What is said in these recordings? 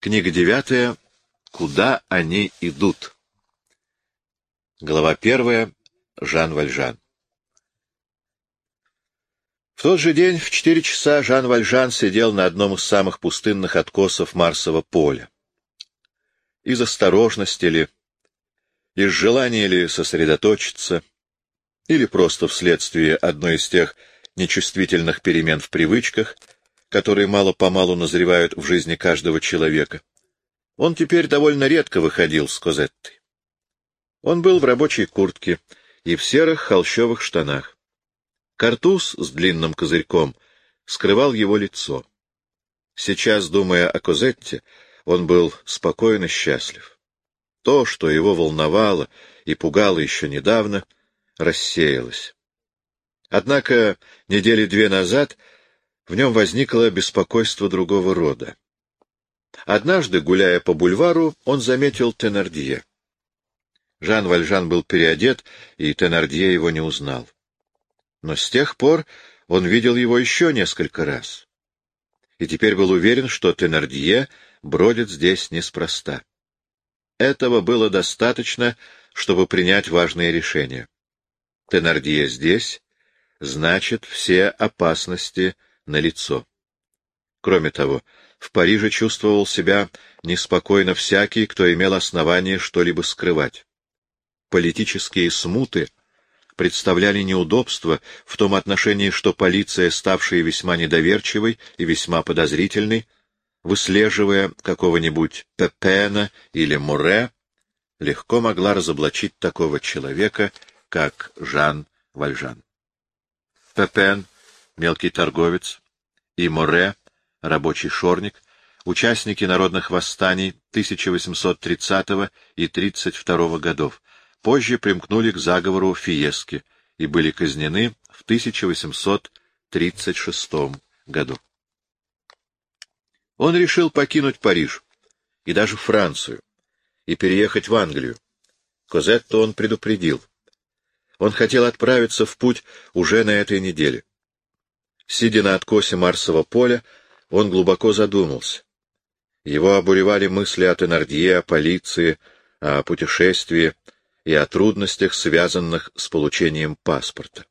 Книга девятая. Куда они идут? Глава первая. Жан Вальжан. В тот же день в четыре часа Жан Вальжан сидел на одном из самых пустынных откосов Марсового поля. Из осторожности ли, из желания ли сосредоточиться, или просто вследствие одной из тех нечувствительных перемен в привычках — которые мало-помалу назревают в жизни каждого человека. Он теперь довольно редко выходил с Козеттой. Он был в рабочей куртке и в серых холщовых штанах. Картуз с длинным козырьком скрывал его лицо. Сейчас, думая о Козетте, он был спокойно счастлив. То, что его волновало и пугало еще недавно, рассеялось. Однако недели две назад в нем возникло беспокойство другого рода. Однажды, гуляя по бульвару, он заметил Тенардье. Жан Вальжан был переодет, и Тенардье его не узнал. Но с тех пор он видел его еще несколько раз. И теперь был уверен, что Тенардье бродит здесь неспроста. Этого было достаточно, чтобы принять важное решение. Тенардье здесь, значит, все опасности — на лицо. Кроме того, в Париже чувствовал себя неспокойно всякий, кто имел основание что-либо скрывать. Политические смуты представляли неудобства в том отношении, что полиция, ставшая весьма недоверчивой и весьма подозрительной, выслеживая какого-нибудь Пепена или Муре, легко могла разоблачить такого человека, как Жан Вальжан. Пепен мелкий торговец, и Море, рабочий шорник, участники народных восстаний 1830 и 32 годов, позже примкнули к заговору Фиески и были казнены в 1836 году. Он решил покинуть Париж и даже Францию и переехать в Англию. Козетту он предупредил. Он хотел отправиться в путь уже на этой неделе. Сидя на откосе Марсового поля, он глубоко задумался. Его обуревали мысли о Тенардье, о полиции, о путешествии и о трудностях, связанных с получением паспорта.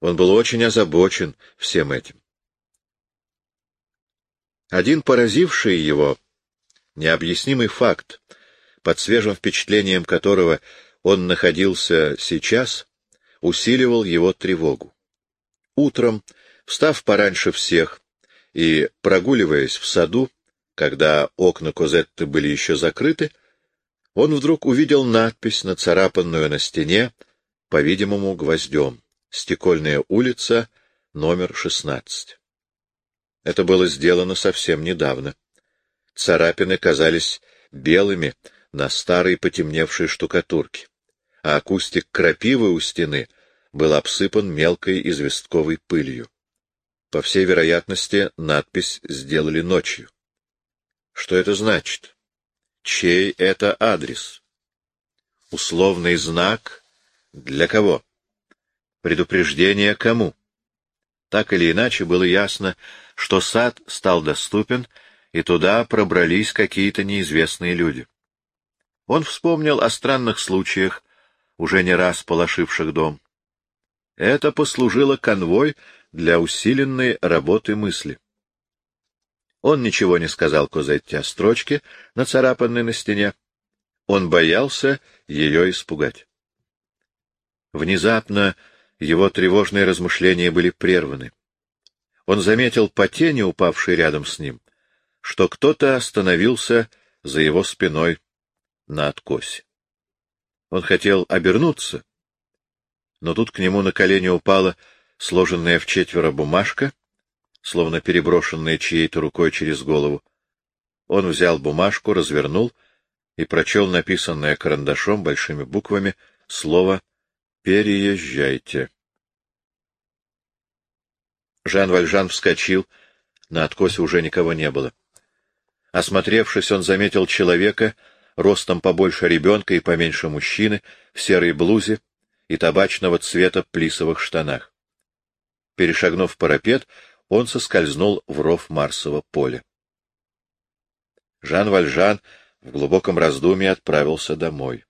Он был очень озабочен всем этим. Один поразивший его необъяснимый факт, под свежим впечатлением которого он находился сейчас, усиливал его тревогу. Утром Встав пораньше всех и прогуливаясь в саду, когда окна Козетты были еще закрыты, он вдруг увидел надпись, нацарапанную на стене, по-видимому, гвоздем. «Стекольная улица, номер 16». Это было сделано совсем недавно. Царапины казались белыми на старой потемневшей штукатурке, а акустик крапивы у стены был обсыпан мелкой известковой пылью. По всей вероятности, надпись сделали ночью. Что это значит? Чей это адрес? Условный знак для кого? Предупреждение кому? Так или иначе было ясно, что сад стал доступен, и туда пробрались какие-то неизвестные люди. Он вспомнил о странных случаях, уже не раз полошивших дом. Это послужило конвой для усиленной работы мысли. Он ничего не сказал Козетте о строчке, нацарапанной на стене. Он боялся ее испугать. Внезапно его тревожные размышления были прерваны. Он заметил по тени, упавшей рядом с ним, что кто-то остановился за его спиной на откосе. Он хотел обернуться, но тут к нему на колени упала сложенная в четверо бумажка, словно переброшенная чьей-то рукой через голову. Он взял бумажку, развернул и прочел написанное карандашом большими буквами слово «Переезжайте». Жан Вальжан вскочил, на откосе уже никого не было. Осмотревшись, он заметил человека, ростом побольше ребенка и поменьше мужчины, в серой блузе и табачного цвета плисовых штанах. Перешагнув парапет, он соскользнул в ров Марсового поля. Жан Вальжан в глубоком раздумье отправился домой.